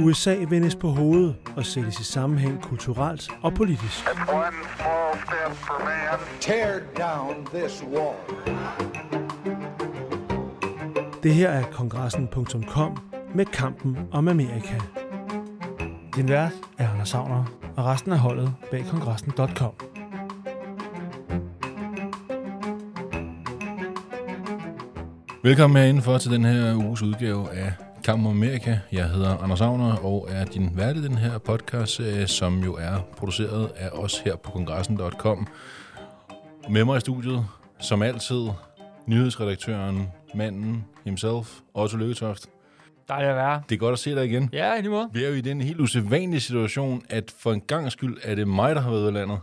USA vendes på hovedet og sættes i sammenhæng kulturelt og politisk. For. Tear down this wall. Det her er kongressen.com med kampen om Amerika. Din vært er Anders Savner, og resten af holdet bag kongressen.com. Velkommen herinde til den her uges udgave af Kamp om Amerika. Jeg hedder Anders Agner og er din vært i den her podcast, som jo er produceret af os her på kongressen.com. Med mig i studiet, som altid, nyhedsredaktøren, manden himself, Otto Løgetoft. Dejligt at være. Det er godt at se dig igen. Ja, i lige måde. Vi er jo i den helt usædvanlige situation, at for en gang skyld er det mig, der har været af landet.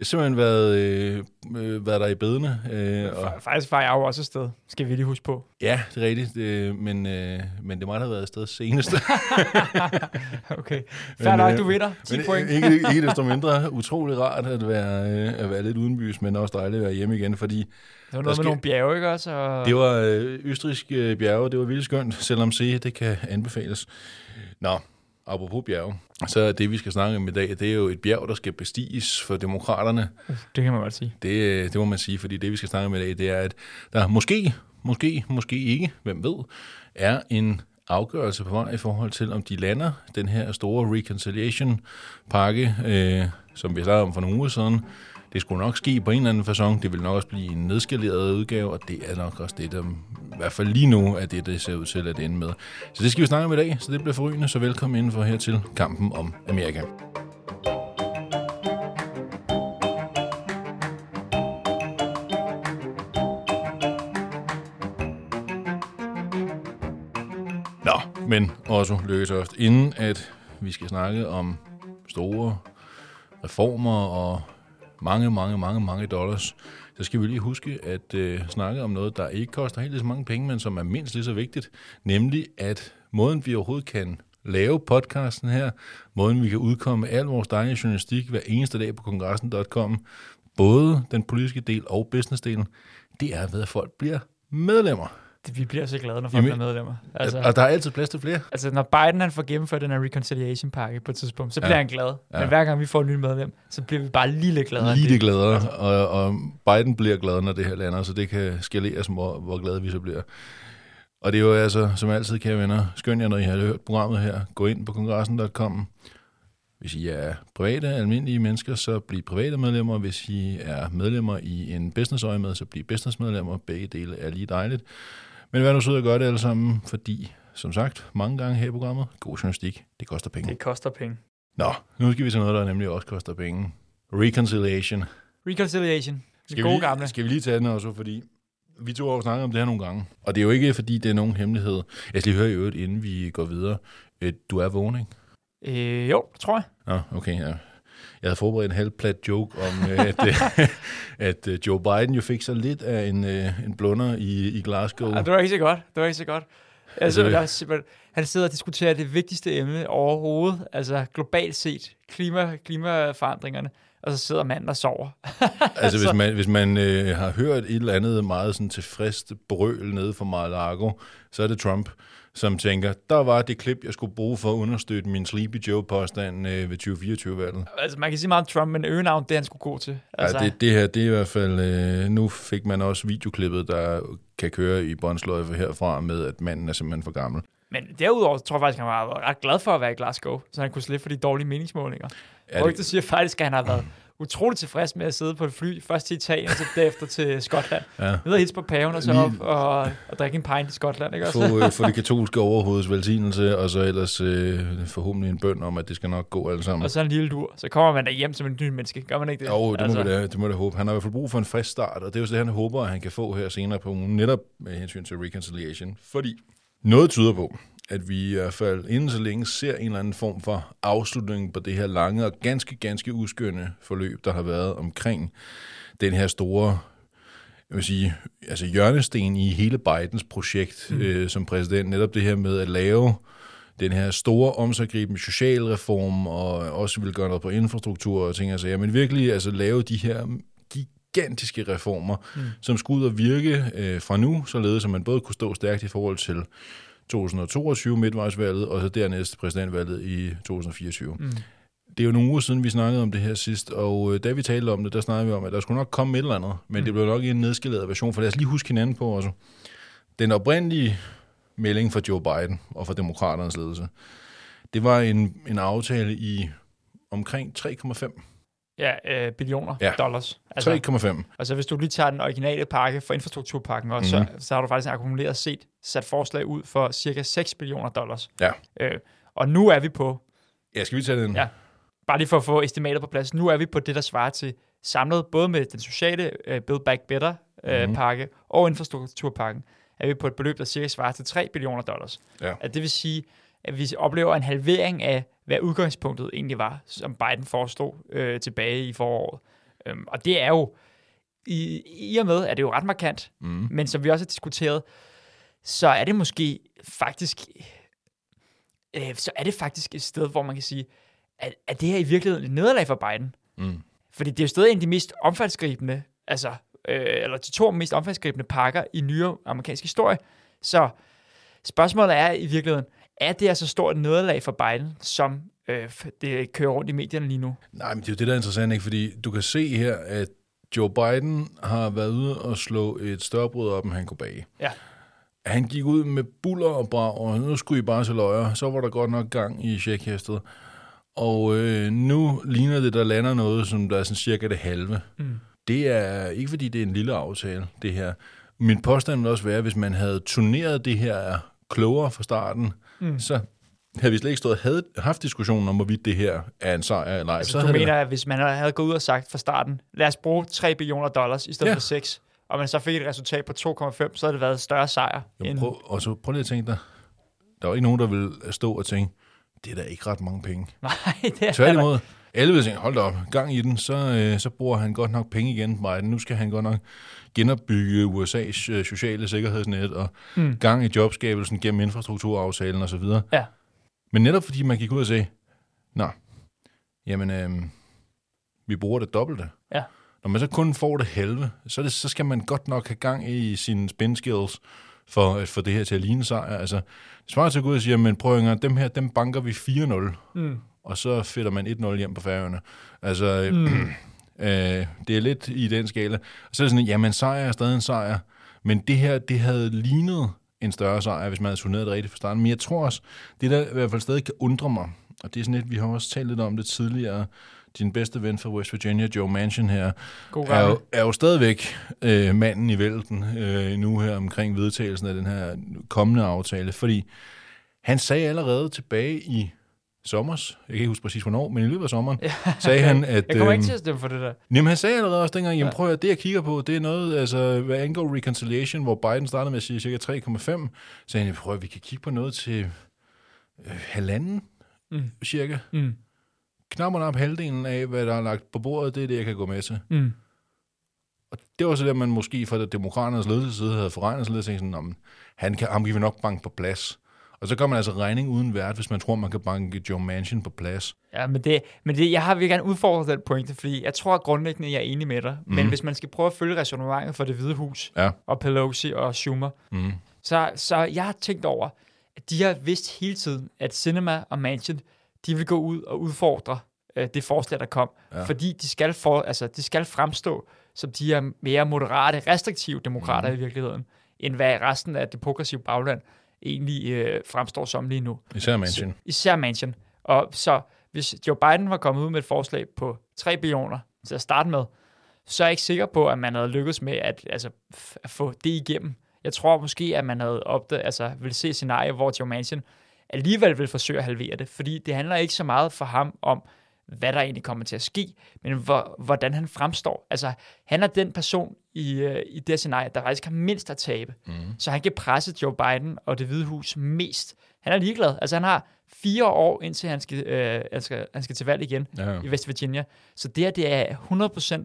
Jeg har simpelthen været, øh, øh, været der i bedene. Øh, og, Faktisk var jeg jo også afsted, skal vi lige huske på. ja, det er rigtigt, øh, men, øh, men det der har været afsted senest. okay. Fair nok, du vinder. 10 Men point. Ikke, ikke desto mindre utrolig rart at være, øh, at være lidt udenbys, men også dejligt at være hjemme igen, fordi Det var noget skal- med nogle bjerge, ikke også? Og... det var øh, østriske bjerge, det var vildt skønt, selvom se, det kan anbefales. Nå, apropos bjerge, så er det, vi skal snakke om i dag, det er jo et bjerg, der skal bestiges for demokraterne. Det kan man godt sige. Det, øh, det må man sige, fordi det, vi skal snakke om i dag, det er, at der måske, måske, måske ikke, hvem ved, er en afgørelse på vej i forhold til, om de lander den her store reconciliation-pakke, øh, som vi snakkede om for nogle uger siden. Det skulle nok ske på en eller anden façon. Det vil nok også blive en nedskaleret udgave, og det er nok også det, der i hvert fald lige nu er det, det ser ud til at ende med. Så det skal vi snakke om i dag, så det bliver forrygende. Så velkommen indenfor her til kampen om Amerika. Nå, men også lykkes også inden at vi skal snakke om store reformer og mange, mange, mange, mange dollars, så skal vi lige huske at øh, snakke om noget, der ikke koster helt så mange penge, men som er mindst lige så vigtigt, nemlig at måden, vi overhovedet kan lave podcasten her, måden, vi kan udkomme al vores dejlige journalistik hver eneste dag på kongressen.com, både den politiske del og businessdelen, det er ved, at folk bliver medlemmer. Det, vi bliver så glade, når folk Jamen, er medlemmer. Altså, Og der er altid plads til flere. altså, når Biden han får gennemført den her reconciliation-pakke på et tidspunkt, så bliver Ja. han glad. Ja. Men hver gang vi får en ny medlem, så bliver vi bare lidt gladere. det. gladere, og, og Biden bliver glad, når det her lander, så det kan skaleres, hvor, hvor glade vi så bliver. Og det er jo altså, som altid, kære venner, skøn jer, når I har hørt programmet her. Gå ind på kongressen.com. Hvis I er private, almindelige mennesker, så bliv private medlemmer. Hvis I er medlemmer i en business med, så bliv businessmedlemmer. Begge dele er lige dejligt. Men vær nu sød at gøre det alle sammen, fordi, som sagt, mange gange her i programmet, god journalistik, det koster penge. Det koster penge. Nå, nu skal vi til noget, der nemlig også koster penge. Reconciliation. Reconciliation. Skal Det vi, gode lige, gamle. skal vi lige tage den også, fordi vi to har snakket om det her nogle gange. Og det er jo ikke, fordi det er nogen hemmelighed. Jeg skal lige høre i øvrigt, inden vi går videre. Øh, Du er vågen, ikke? Øh, jo, tror jeg. Nå, okay, ja. Jeg havde forberedt en halvplat joke om, øh, at, øh, at øh, Joe Biden jo fik så lidt af en, en blunder i, i Glasgow. Ja, det var ikke så godt. Det var ikke så godt. Altså, Altså, simpelthen, han sidder og diskuterer det vigtigste emne overhovedet, altså globalt set, klima, klimaforandringerne, og så sidder manden og sover. Altså, hvis man, hvis man øh, har hørt et eller andet meget sådan tilfreds brøl nede fra Mar-a-Lago, så er det Trump, som tænker, der var det klip, jeg skulle bruge for at understøtte min Sleepy Joe-påstand øh, ved 2024-valget. altså, man kan sige meget om Trump, men øgenavn, det han skulle gå til. Altså, ja, det, det her, det er i hvert fald, øh, nu fik man også videoklippet, der kan køre i båndsløjfe herfra med, at manden er simpelthen for gammel. Men derudover tror jeg faktisk, han var ret glad for at være i Glasgow, så han kunne slippe for de dårlige meningsmålinger. Er Rygtet det, siger faktisk, at han har været utroligt tilfreds med at sidde på et fly, først til Italien, og så derefter til Skotland. ja. Ned og hilse på paven, og så op og, og drikke en pint i Skotland, ikke også? Få, øh, få det katolske overhoveds velsignelse, og så ellers øh, forhåbentlig en bøn om, at det skal nok gå alle sammen. Og så en lille dur. Så kommer man da hjem som en ny menneske. Gør man ikke det? Jo, det må, altså. da, det må da håbe. Han har i hvert fald brug for en frisk start, og det er jo det, han håber, at han kan få her senere på ugen, netop med hensyn til reconciliation. Fordi noget tyder på, at vi i hvert fald inden så længe ser en eller anden form for afslutning på det her lange og ganske, ganske uskønne forløb, der har været omkring den her store jeg vil sige, altså hjørnesten i hele Bidens projekt mm. øh, som præsident, netop det her med at lave den her store omsaggribende socialreform, og også vil gøre noget på infrastruktur og ting, altså, ja, men virkelig altså lave de her gigantiske reformer, mm. som skulle ud og virke øh, fra nu, således at man både kunne stå stærkt i forhold til 2022 midtvejsvalget, og så dernæst præsidentvalget i 2024. Mm. Det er jo nogle uger siden, vi snakkede om det her sidst, og øh, da vi talte om det, der snakkede vi om, at der skulle nok komme et eller andet, men mm. det blev nok en nedskaleret version, for lad os lige huske hinanden på også. Den oprindelige melding fra Joe Biden og fra demokraternes ledelse, det var en, en aftale i omkring 3,5 Ja, øh, billioner Ja. dollars. 3,5. Altså hvis du lige tager den originale pakke for infrastrukturpakken også, mm-hmm. så, så har du faktisk akkumuleret set sat forslag ud for cirka 6 billioner dollars. Ja. Øh, og nu er vi på, Ja, skal vi tage den? Ja. bare lige for at få estimater på plads, nu er vi på det, der svarer til samlet, både med den sociale øh, Build Back Better øh, Mhm. pakke og infrastrukturpakken, er vi på et beløb, der cirka svarer til 3 billioner dollars. Ja. At det vil sige, at vi oplever en halvering af, hvad udgangspunktet egentlig var, som Biden forestod øh, tilbage i foråret. Øhm, og det er jo, i, i og med, at det jo ret markant, Mm. men som vi også har diskuteret, så er det måske faktisk, øh, så er det faktisk et sted, hvor man kan sige, at, at det her i virkeligheden et nederlag for Biden. Mm. Fordi det er jo stadig en af de mest omfangsgribende, altså, øh, eller de to mest omfangsgribende pakker i nyere amerikansk historie. Så spørgsmålet er i virkeligheden, er det altså stort et nederlag for Biden, som øh, det kører rundt i medierne lige nu? Nej, men det er jo det, der er interessant, ikke? Fordi du kan se her, at Joe Biden har været ude og slå et større brød op, end han kunne bage. Ja. Han gik ud med buller og brag, og nu skulle I bare til løjer. Så var der godt nok gang i checkhæstet. Og øh, nu ligner det, der lander noget, som der er sådan cirka det halve. Mm. Det er ikke, fordi det er en lille aftale, det her. Min påstand vil også være, at hvis man havde turneret det her klogere fra starten, mm. så havde vi slet ikke stået havde haft diskussionen om, hvorvidt det her er en sejr eller ej. Altså, så du havde det mener, at hvis man havde gået ud og sagt fra starten, lad os bruge 3 billioner dollars i stedet Ja. ja. for 6, og man så fik et resultat på 2,5, så havde det været større sejr. Jo, end, prøv, og så prøv lige at tænke dig, der var ikke nogen, der ville stå og tænke, det er da ikke ret mange penge. Nej, det er Tværtimod, alle tænke, hold da op, gang i den, så, øh, så bruger han godt nok penge igen, Biden. Nu skal han godt nok genopbygge USA's øh, sociale sikkerhedsnet og mm. gang i jobskabelsen gennem infrastrukturaftalen osv. Ja. Men netop fordi man gik ud og sagde, nå, jamen, øh, vi bruger det dobbelte. Ja. Når man så kun får det halve, så, det, så skal man godt nok have gang i sine spin skills for at få det her til at ligne sejr. Altså, det svarer til at gå ud og sige, men prøv at dem her, dem banker vi 4-0, Mm. Og så fætter man 1-0 hjem på færøerne. Altså, mm. øh, det er lidt i den skala. Og så er det sådan, jamen sejr er stadig en sejr, men det her, det havde lignet en større sejr, hvis man havde turneret det rigtigt fra starten. Men jeg tror også, det der i hvert fald stadig kan undre mig, og det er sådan lidt, vi har også talt lidt om det tidligere, din bedste ven fra West Virginia, Joe Manchin her, er jo, er jo stadigvæk øh, manden i vælten øh, nu her omkring vedtagelsen af den her kommende aftale, fordi han sagde allerede tilbage i sommers, jeg kan ikke huske præcis hvornår, men i løbet af sommeren, sagde han, at... Jeg kommer øhm, ikke til at stemme for det der. Jamen, han sagde allerede også dengang, jamen Ja. prøv at det jeg kigger på, det er noget, altså hvad angår reconciliation, hvor Biden startede med at sige cirka 3,5, så han, prøv at vi kan kigge på noget til øh, halvanden, Mm. cirka. Mm. Knap og nap halvdelen af, hvad der er lagt på bordet, det er det, jeg kan gå med til. Mm. Og det var så det, man måske fra demokraternes ledelseside havde forregnet sig lidt sådan, om han kan, ham kan vi nok banke på plads. Og så gør man altså regning uden vært, hvis man tror, man kan banke Joe Manchin på plads. Ja, men, det, men det, jeg har virkelig gerne udfordret den pointe, fordi jeg tror at grundlæggende, jeg er enig med dig. Mm. Men hvis man skal prøve at følge resonemanget for det hvide hus, Ja. og Pelosi og Schumer, Mm. så, så jeg har tænkt over, at de har vidst hele tiden, at Cinema og Manchin, de vil gå ud og udfordre øh, det forslag, der kom. Ja. Fordi de skal, for, altså, de skal fremstå som de er mere moderate, restriktive demokrater Mhm. mm. i virkeligheden, end hvad resten af det progressive bagland egentlig øh, fremstår som lige nu. Især Manchin. Især Manchin. Og så hvis Joe Biden var kommet ud med et forslag på 3 billioner til at starte med, så er jeg ikke sikker på, at man havde lykkedes med at, altså, at få det igennem. Jeg tror måske, at man havde opdaget, altså ville se scenarier, hvor Joe Manchin alligevel vil forsøge at halvere det, fordi det handler ikke så meget for ham om, hvad der egentlig kommer til at ske, men hvor, hvordan han fremstår. Altså, han er den person i, øh, i det scenarie, der faktisk har mindst at tabe. Mm. Så han kan presse Joe Biden og det hvide hus mest. Han er ligeglad. Altså, han har fire år, indtil han skal, øh, han skal, han skal til valg igen Ja, ja. i West Virginia. Så det her, det er 100%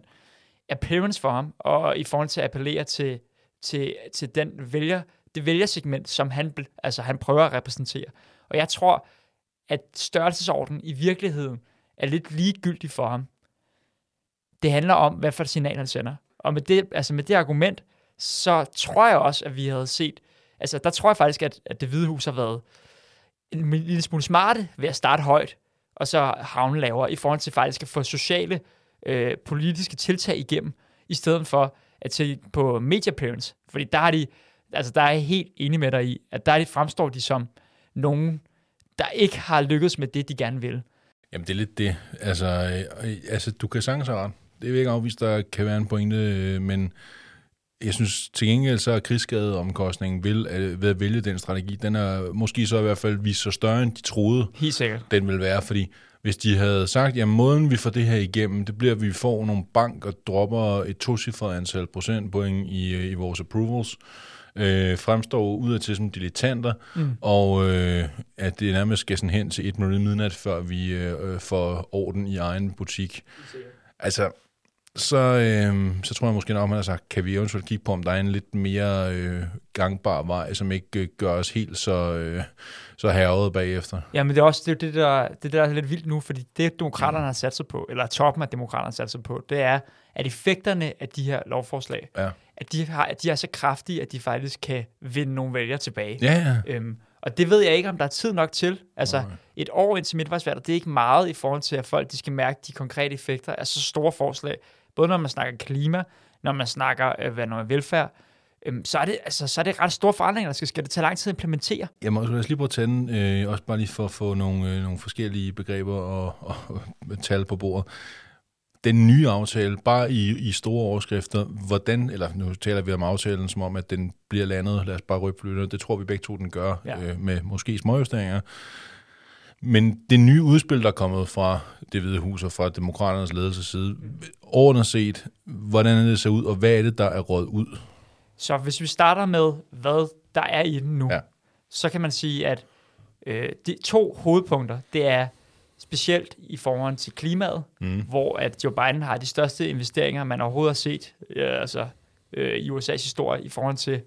appearance for ham, og i forhold til at appellere til, til, til den vælger, det vælgersegment, som han, altså, han prøver at repræsentere. Og jeg tror, at størrelsesordenen i virkeligheden er lidt ligegyldig for ham. Det handler om, hvad for et signal han sender. Og med det, altså med det argument, så tror jeg også, at vi havde set, altså der tror jeg faktisk, at, at det hvide hus har været en lille smule smarte ved at starte højt, og så havne lavere, i forhold til faktisk at få sociale, øh, politiske tiltag igennem, i stedet for at se på media appearance. Fordi der er de, altså der er jeg helt enig med dig i, at der er de, fremstår de som nogen, der ikke har lykkedes med det, de gerne vil. Jamen, det er lidt det. Altså, øh, øh, altså du kan sagtens have ret. Det vil ikke afvise, der kan være en pointe, øh, men jeg synes til gengæld så er krigsskadeomkostningen ved, øh, ved at vælge den strategi, den er måske så i hvert fald vist så større, end de troede, Helt sikkert. den vil være, fordi hvis de havde sagt, at måden vi får det her igennem, det bliver, at vi får nogle bank og dropper et tocifret antal procentpoint i, øh, i vores approvals, øh, fremstår ud af til som dilettanter, mm. og øh, at det nærmest skal sådan hen til et minut midnat, før vi øh, øh, får orden i egen butik. Altså, så, øh, så tror jeg måske nok, man har sagt, kan vi eventuelt kigge på, om der er en lidt mere øh, gangbar vej, som ikke øh, gør os helt så, øh, så hervede bagefter. Ja, men det er også det, det, der, det der er lidt vildt nu, fordi det, demokraterne har sat sig på, eller toppen af demokraterne har sat sig på, det er, at effekterne af de her lovforslag, Ja. at de, har, at de er så kraftige, at de faktisk kan vinde nogle vælgere tilbage. Ja, ja. Øhm, og det ved jeg ikke, om der er tid nok til. Altså, et år indtil midtvejsvalget, det er ikke meget i forhold til, at folk de skal mærke de konkrete effekter af så store forslag. Både når man snakker klima, når man snakker øh, hvad, når man velfærd, øhm, så, er det, altså, så er det ret store forandringer, der skal, skal det tage lang tid at implementere. Jeg må os lige prøve at tage den, øh, også bare lige for at få nogle, øh, nogle forskellige begreber og, og, og tal på bordet. Den nye aftale, bare i, i store overskrifter, hvordan, eller nu taler vi om aftalen som om, at den bliver landet, lad os bare rykke flytterne, det tror vi begge to, den gør, Ja. øh, med måske småjusteringer. Men det nye udspil, der er kommet fra det hvide hus og fra demokraternes ledelses side, overordnet set, hvordan det ser ud, og hvad er det, der er råd ud? Så hvis vi starter med, hvad der er i den nu, Ja. så kan man sige, at øh, de to hovedpunkter, det er specielt i forhold til klimaet, mm. hvor at Joe Biden har de største investeringer, man overhovedet har set øh, altså, øh, i USA's historie i forhold til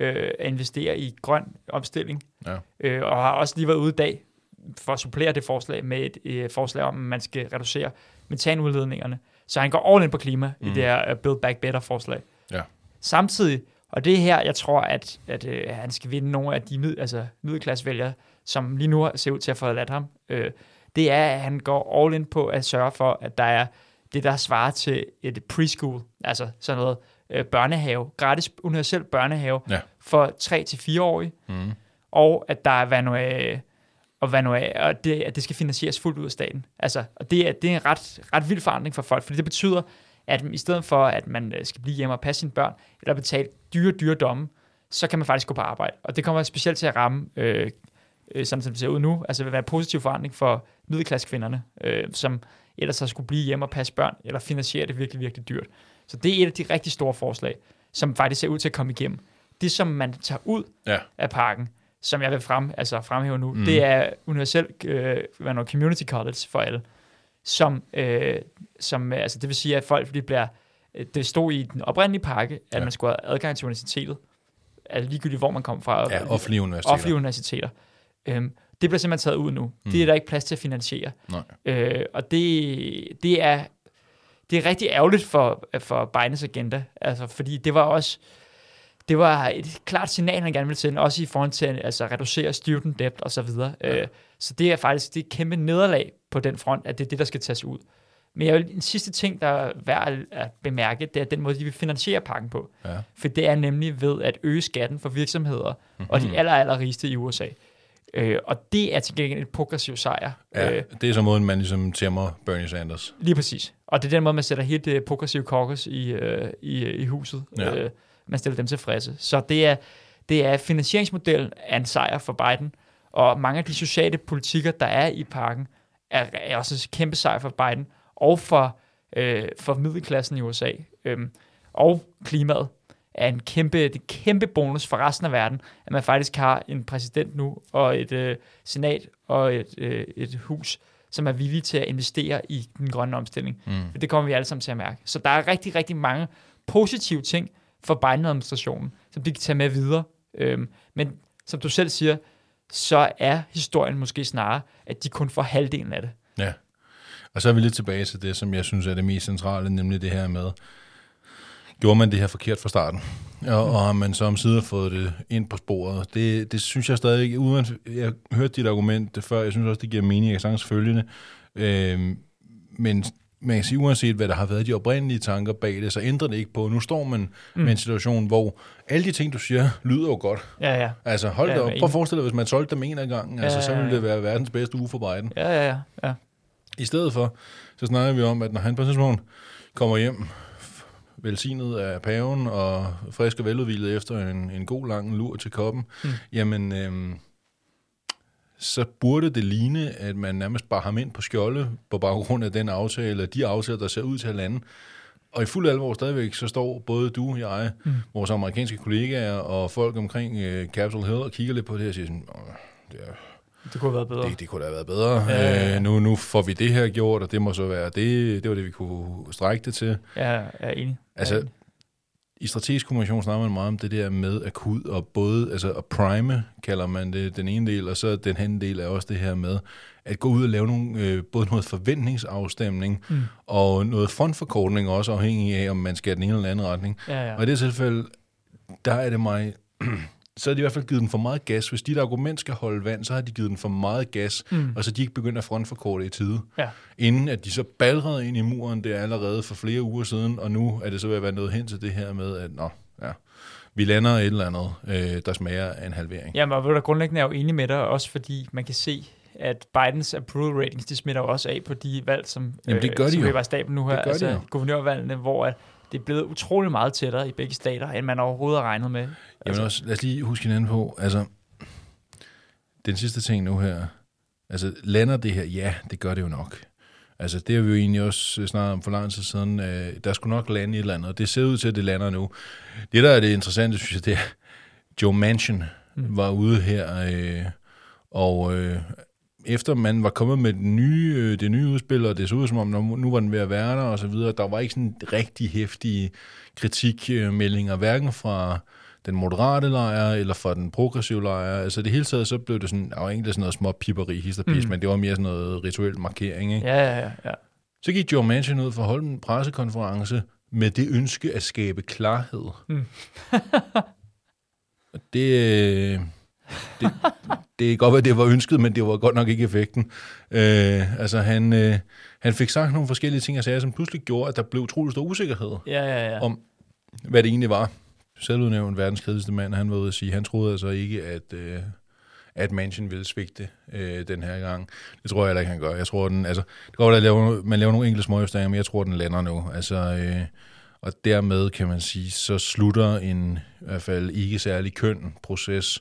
øh, at investere i grøn omstilling. Ja. Øh, og har også lige været ude i dag for at supplere det forslag med et øh, forslag om, at man skal reducere metanudledningerne. Så han går all in på klima mm. i det her uh, Build Back Better forslag. Ja. Samtidig, og det er her, jeg tror, at, at øh, han skal vinde nogle af de mid, altså, middelklassevælgere, som lige nu ser ud til at få ladt ham, øh, det er, at han går all in på at sørge for, at der er det, der svarer til et preschool, altså sådan noget øh, børnehave, gratis universel børnehave Ja. for 3-4-årige, mm. og at der er hvad nu, øh, og hvad nu af, og det, at det skal finansieres fuldt ud af staten. Altså, og det, er, det er en ret, ret vild forandring for folk, fordi det betyder, at i stedet for, at man øh, skal blive hjemme og passe sine børn, eller betale dyre, dyre domme, så kan man faktisk gå på arbejde. Og det kommer specielt til at ramme, øh, øh, sådan som det ser ud nu, altså vil være en positiv forandring for middelklassekvinderne, øh, som ellers har skulle blive hjemme og passe børn, eller finansiere det virkelig, virkelig dyrt. Så det er et af de rigtig store forslag, som faktisk ser ud til at komme igennem. Det, som man tager ud Ja. af pakken, som jeg vil frem, altså fremhæve nu, mm. det er universel øh, community college for alle, som, øh, som øh, altså det vil sige, at folk de bliver, øh, det stod i den oprindelige pakke, at Ja. man skulle have adgang til universitetet, altså ligegyldigt hvor man kom fra. Ja, offentlige universiteter. offentlige universiteter. Øhm, det bliver simpelthen taget ud nu. Mm. Det er der ikke plads til at finansiere. Nej. Øh, og det, det er det er rigtig ærgerligt for, for Bidens agenda, altså, fordi det var også det var et klart signal, han gerne ville sende, også i forhold til at altså, reducere student debt og så videre. Ja. Øh, så det er faktisk det er et kæmpe nederlag på den front, at det er det, der skal tages ud. Men jeg vil, en sidste ting, der er værd at- at bemærke, det er den måde, de vil finansiere pakken på. Ja. For det er nemlig ved at øge skatten for virksomheder mm-hmm. og de aller, aller rigeste i USA. Øh, og det er til gengæld en progressiv sejr. Ja, Øh, det er så måden, man ligesom tæmmer Bernie Sanders. Lige præcis. Og det er den måde, man sætter helt det progressive caucus i, øh, i, i huset. Ja. Øh, man stiller dem tilfredse. Så det er, det er finansieringsmodellen af en sejr for Biden, og mange af de sociale politikker, der er i pakken, er, er også en kæmpe sejr for Biden, og for, øh, for middelklassen i USA. Øhm, og klimaet er en kæmpe, det er kæmpe bonus for resten af verden, at man faktisk har en præsident nu, og et øh, senat og et, øh, et hus, som er villige til at investere i den grønne omstilling. Mm. Det kommer vi alle sammen til at mærke. Så der er rigtig, rigtig mange positive ting for Biden-administrationen, som de kan tage med videre. Øhm, men som du selv siger, så er historien måske snarere, at de kun får halvdelen af det. Ja. Og så er vi lidt tilbage til det, som jeg synes er det mest centrale, nemlig det her med, gjorde man det her forkert fra starten? Og, og har man så omsider fået det ind på sporet? Det, det synes jeg stadig, uden jeg hørte dit argument før, jeg synes også, det giver mening, jeg kan sagtens følgende, det. Øhm, men man kan sige, uanset hvad der har været de oprindelige tanker bag det, så ændrer det ikke på. Nu står man mm. med en situation, hvor alle de ting, du siger, lyder jo godt. Ja, ja. Altså hold Ja, da op. Prøv at forestille dig, hvis man solgte dem en af gangen, altså, så ja, ville ja. det være verdens bedste uge for Biden. Ja, ja, ja. ja. I stedet for, så snakker vi om, at når han på et tidspunkt kommer hjem, velsignet af paven og frisk og veludvilet efter en, en god lang lur til koppen, mm. jamen, øhm, så burde det ligne, at man nærmest bare ham ind på skjolde på baggrund af den aftale, og de aftaler, der ser ud til at lande. Og i fuld alvor stadigvæk, så står både du, jeg, mm. vores amerikanske kollegaer og folk omkring øh, Capitol Hill og kigger lidt på det og siger sådan, "Åh, det er Det kunne have været bedre. det, det kunne da have været bedre. Ja, ja, ja. Øh, nu, nu får vi det her gjort, og det må så være det. Det var det, vi kunne strække det til. Ja, jeg er enig. Altså. I strategisk kommunikation snakker man meget om det der med akut, og både altså at prime, kalder man det, den ene del, og så den anden del er også det her med at gå ud og lave nogle, øh, både noget forventningsafstemning, mm. og noget frontforkortning også, afhængig af, om man skal i den ene eller anden retning. Ja, ja. Og i det tilfælde, der er det mig... så har de i hvert fald givet den for meget gas. Hvis dit argument skal holde vand, så har de givet den for meget gas, mm. og så de ikke begyndt at frontforkorte i tide. Ja. Inden at de så balrede ind i muren, det er allerede for flere uger siden, og nu er det så ved at være nået hen til det her med, at nå, ja, vi lander et eller andet, øh, der smager af en halvering. Jamen, og ved du, grundlæggende er jeg jo enig med dig, også fordi man kan se, at Bidens approval ratings, de smitter også af på de valg, som, Jamen, det gør de som jo. staben nu her, Det gør de altså jo. guvernørvalgene, hvor at det er blevet utrolig meget tættere i begge stater, end man overhovedet har regnet med. Jamen Altså, også, lad os lige huske hinanden på, altså, den sidste ting nu her, altså, lander det her? Ja, det gør det jo nok. Altså, det har vi jo egentlig også snart om for lang tid siden. Øh, der skulle nok lande et eller andet, og det ser ud til, at det lander nu. Det, der er det interessante, synes jeg, det er, Joe Manchin mm. var ude her, øh, og øh, efter man var kommet med den nye, øh, det nye udspil, og det så ud som om, nu var den ved at være der, og så videre, der var ikke sådan rigtig hæftige kritikmeldinger, hverken fra den moderate lejr, eller fra den progressive lejr. Altså det hele taget, så blev det sådan, der var egentlig sådan noget små pipperi, hist og pis, mm. men det var mere sådan noget rituel markering. Ikke? ja, ja, ja, ja. Så gik Joe Manchin ud for at holde en pressekonference med det ønske at skabe klarhed. Mm. det, øh, det, det kan godt være, det var ønsket, men det var godt nok ikke effekten. Øh, altså han, øh, han fik sagt nogle forskellige ting og sager, som pludselig gjorde, at der blev utrolig stor usikkerhed Ja, ja, ja. om, hvad det egentlig var. Selvudnævnt verdens kedeligste mand, han var ude at sige, han troede altså ikke, at, øh, at Manchin ville svigte øh, den her gang. Det tror jeg heller ikke, han gør. Jeg tror, den, altså, det går godt, at lave, man laver nogle enkelte småjusteringer, men jeg tror, den lander nu. Altså, øh, og dermed kan man sige, så slutter en i hvert fald ikke særlig køn proces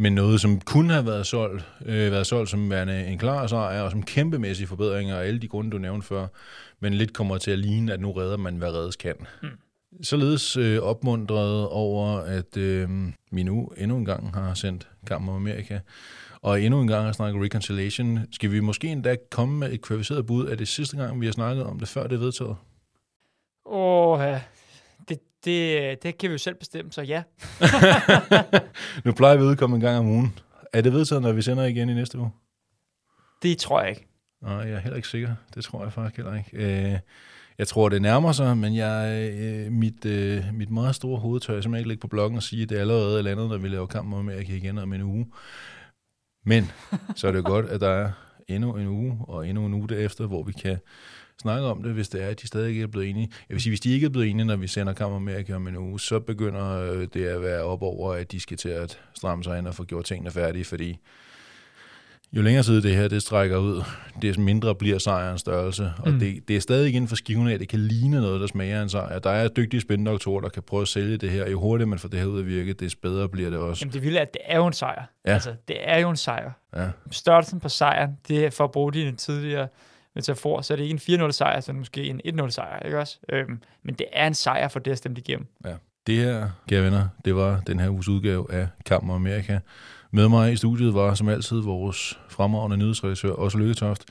med noget, som kunne have været solgt, øh, været solgt som værende en klar sejr, og som kæmpemæssige forbedringer af alle de grunde, du nævnte før, men lidt kommer til at ligne, at nu redder man, hvad reddes kan. Mm. Således øh, opmuntret over, at øh, vi nu endnu en gang har sendt Kamp om Amerika, og endnu en gang har snakket reconciliation. Skal vi måske endda komme med et kvalificeret bud? Er det sidste gang, vi har snakket om det, før det er vedtaget? Åh, ja. Det, det, det kan vi jo selv bestemme, så ja. Nu plejer vi at udkomme en gang om ugen. Er det vedtaget, når vi sender igen i næste uge? Det tror jeg ikke. Nej, jeg er heller ikke sikker. Det tror jeg faktisk heller ikke. Øh, jeg tror, det nærmer sig, men jeg, øh, mit, øh, mit meget store hoved tør jeg simpelthen ikke lægge på bloggen og sige, at det er allerede et andet, når vi laver kamp om Amerika igen om en uge. Men så er det jo godt, at der er endnu en uge, og endnu en uge derefter, hvor vi kan snakke om det, hvis det er, at de stadig ikke er blevet enige. Jeg vil sige, hvis de ikke er blevet enige, når vi sender Kamp om Amerika om en uge, så begynder øh, det at være op over, at de skal til at stramme sig ind og få gjort tingene færdige, fordi jo længere tid det her det strækker ud, des mindre bliver sejrens størrelse. Og Mm. det, det er stadig inden for skiven af, at det kan ligne noget, der smager en sejr. Der er dygtige spændedoktorer, der kan prøve at sælge det her. Jo hurtigere man får det her ud at virke, des bedre bliver det også. Jamen det vilde er, at det er jo en sejr. Ja. Altså, det er jo en sejr. Ja. Størrelsen på sejren, det er for at bruge dine tidligere metafor, så er det ikke en 4-0 sejr, så er det måske en 1-0 sejr, ikke også? Øhm, men det er en sejr for det at stemme igennem. Ja. Det her, kære venner, det var den her uges udgave af Kammer Amerika. Med mig i studiet var som altid vores fremragende nyhedsredaktør, også Lykketoft.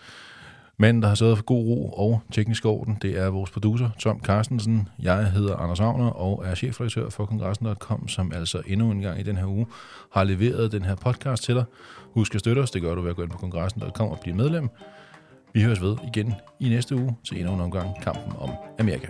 Manden, der har sørget for god ro og teknisk orden, det er vores producer, Tom Carstensen. Jeg hedder Anders Agner og er chefredaktør for kongressen.com, som altså endnu en gang i den her uge har leveret den her podcast til dig. Husk at støtte os, det gør du ved at gå ind på kongressen.com og blive medlem. Vi høres ved igen i næste uge til endnu en omgang Kampen om Amerika.